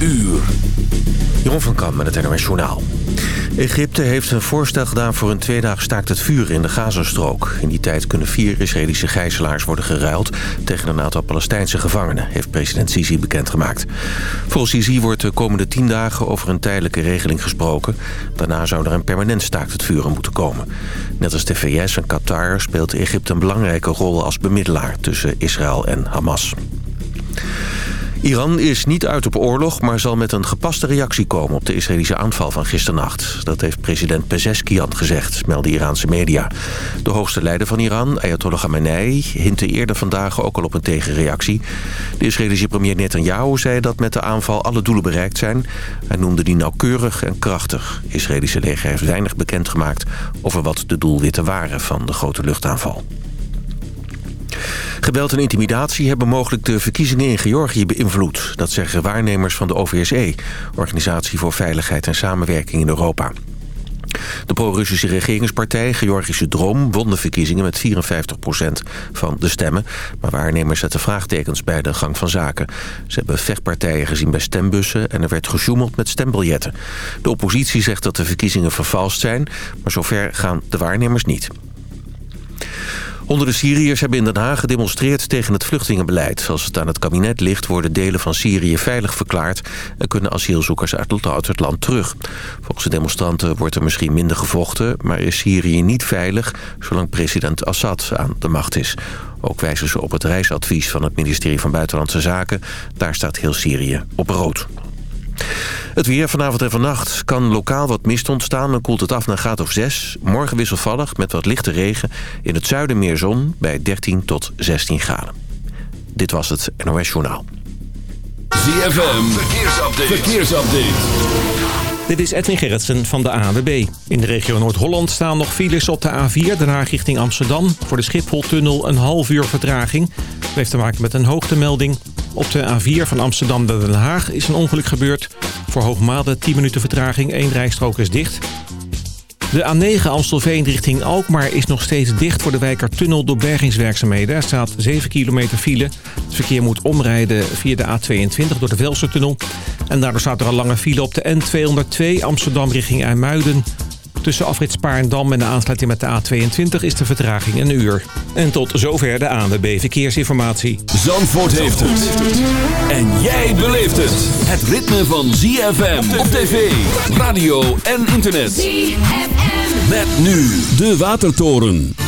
uur. Jeroen van Kam met het NOS Journaal. Egypte heeft een voorstel gedaan voor een tweedaag staakt het vuur in de Gazastrook. In die tijd kunnen vier Israëlische gijzelaars worden geruild... tegen een aantal Palestijnse gevangenen, heeft president Sisi bekendgemaakt. Volgens Sisi wordt de komende tien dagen over een tijdelijke regeling gesproken. Daarna zou er een permanent staakt het vuren moeten komen. Net als de VS en Qatar speelt Egypte een belangrijke rol als bemiddelaar... tussen Israël en Hamas. Iran is niet uit op oorlog, maar zal met een gepaste reactie komen op de Israëlische aanval van gisternacht. Dat heeft president Pezeskian gezegd, melden Iraanse media. De hoogste leider van Iran, Ayatollah Khamenei, hintte eerder vandaag ook al op een tegenreactie. De Israëlische premier Netanyahu zei dat met de aanval alle doelen bereikt zijn. Hij noemde die nauwkeurig en krachtig. Israëlische leger heeft weinig bekendgemaakt over wat de doelwitten waren van de grote luchtaanval. Geweld en intimidatie hebben mogelijk de verkiezingen in Georgië beïnvloed. Dat zeggen waarnemers van de OVSE, Organisatie voor Veiligheid en Samenwerking in Europa. De pro-Russische regeringspartij Georgische Droom won de verkiezingen met 54% van de stemmen. Maar waarnemers zetten vraagtekens bij de gang van zaken. Ze hebben vechtpartijen gezien bij stembussen en er werd gesjoemeld met stembiljetten. De oppositie zegt dat de verkiezingen vervalst zijn, maar zover gaan de waarnemers niet. Honderden Syriërs hebben in Den Haag gedemonstreerd tegen het vluchtelingenbeleid. Als het aan het kabinet ligt worden delen van Syrië veilig verklaard... en kunnen asielzoekers uit het land terug. Volgens de demonstranten wordt er misschien minder gevochten... maar is Syrië niet veilig zolang president Assad aan de macht is. Ook wijzen ze op het reisadvies van het ministerie van Buitenlandse Zaken. Daar staat heel Syrië op rood. Het weer vanavond en vannacht kan lokaal wat mist ontstaan. Dan koelt het af naar graad of 6. Morgen wisselvallig met wat lichte regen. In het zuiden meer zon bij 13 tot 16 graden. Dit was het NOS Journaal. ZFM, verkeersupdate. verkeersupdate. Dit is Edwin Gerritsen van de ANWB. In de regio Noord-Holland staan nog files op de A4, Den richting Amsterdam. Voor de Schipholtunnel een half uur vertraging. Dat heeft te maken met een hoogtemelding. Op de A4 van Amsterdam naar Den Haag is een ongeluk gebeurd. Voor Hoogmade 10 minuten vertraging, één rijstrook is dicht. De A9 Amstelveen richting Alkmaar is nog steeds dicht voor de Wijkertunnel door bergingswerkzaamheden. Er staat 7 kilometer file. Het verkeer moet omrijden via de A22 door de Velsertunnel. En daardoor staat er al lange file op de N202 Amsterdam richting IJmuiden. Tussen afrit Spaarndam en de aansluiting met de A22 is de vertraging een uur. En tot zover de ANWB Verkeersinformatie. Zandvoort heeft het. En jij beleeft het. Het ritme van ZFM op tv, radio en internet. ZFM. Met nu de Watertoren.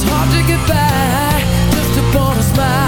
It's hard to get by just upon a smile.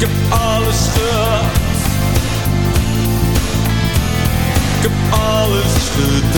Ik heb alles gehad. Ik heb alles gedaan.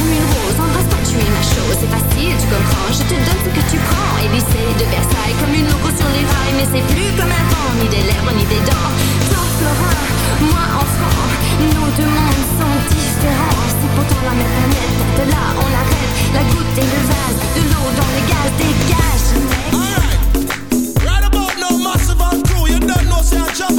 comme une rose, embrasse pas, tu es ma chose, c'est facile, tu comprends, je te donne ce que tu prends. Élysée de Versailles, comme une loco sur les rails, mais c'est plus comme avant, ni des lèvres, ni des dents. Toi, Florin, moi, enfant, nos deux mondes sont différents, c'est pourtant la même planète, de là on arrête, la goutte et le vase, de l'eau dans le gaz, dégage, mec. Alright, right about now, massive crew, you don't know, job,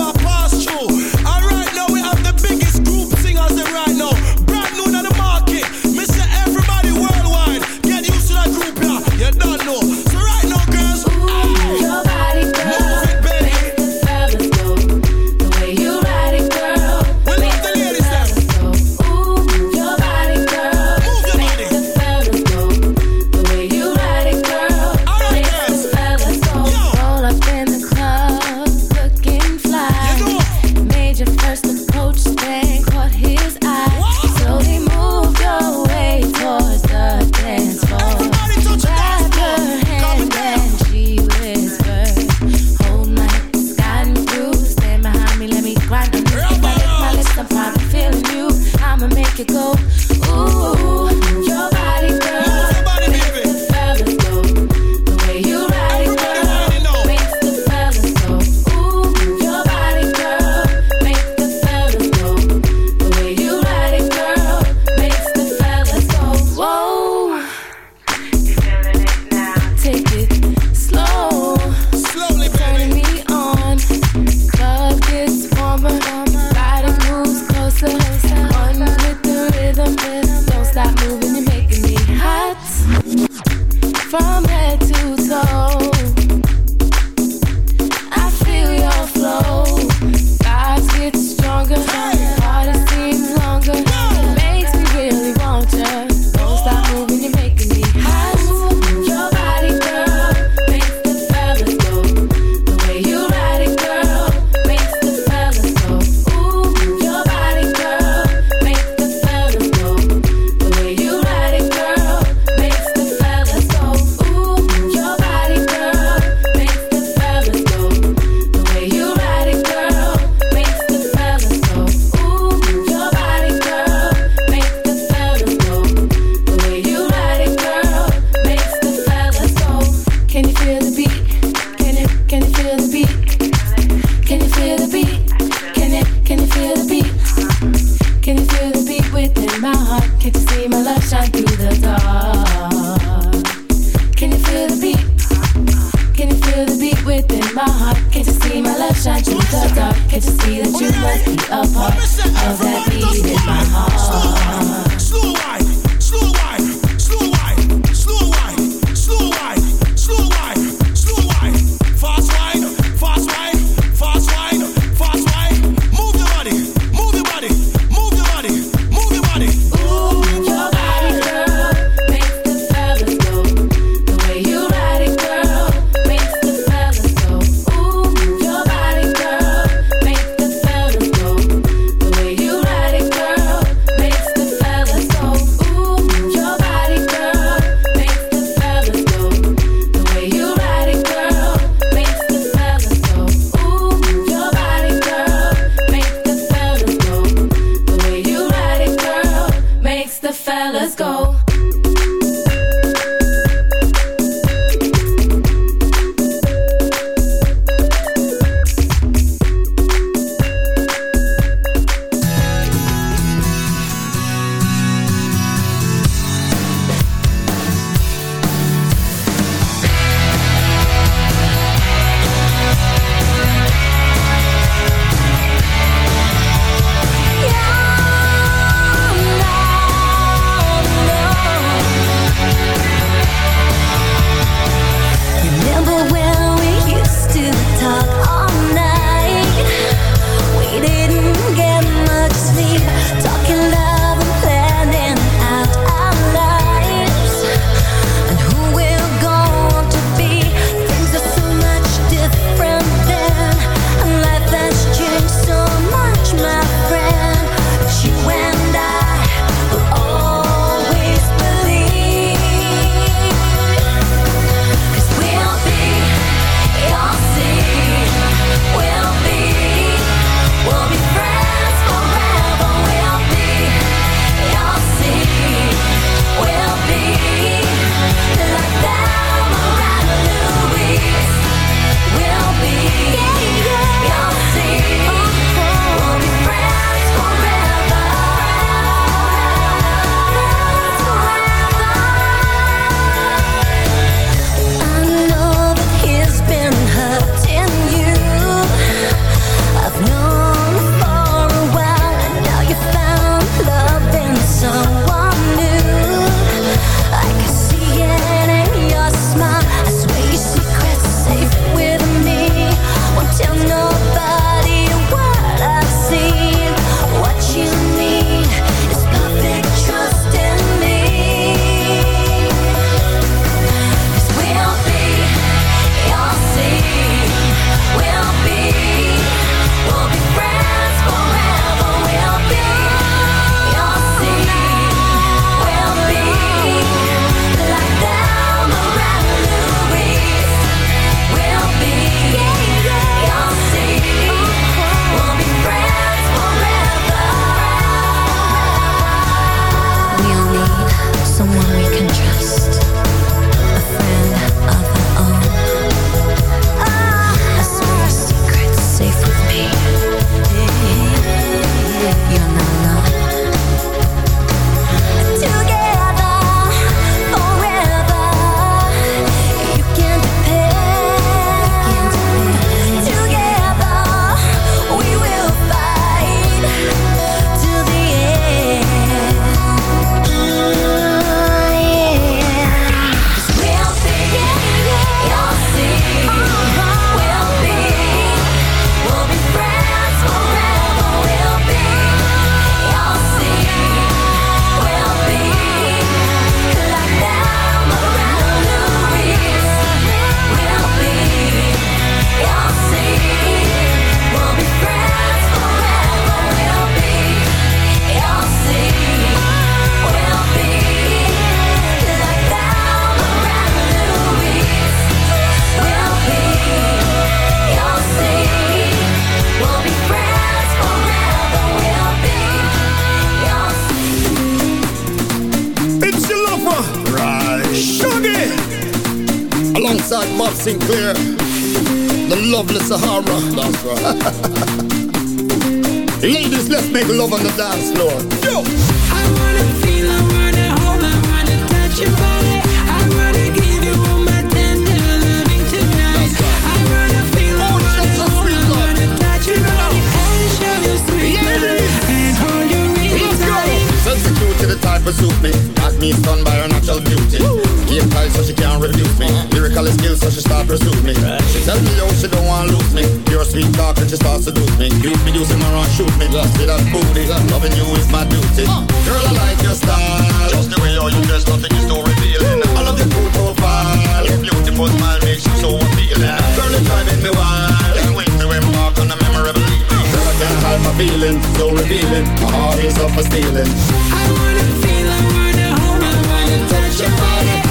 You producing my raw shoot me. Yeah. See that booty. Loving you is my duty. Girl, I like your style. Just the way how you dress, nothing is so revealing. I love your cool profile. Your beautiful smile makes you so appealing. Girl, it's driving me wild. Can't wait to embark on a memorable evening. Girl, I can't hide my feeling. So revealing. My heart is up for stealing. I wanna feel, I wanna hold, I wanna touch your body.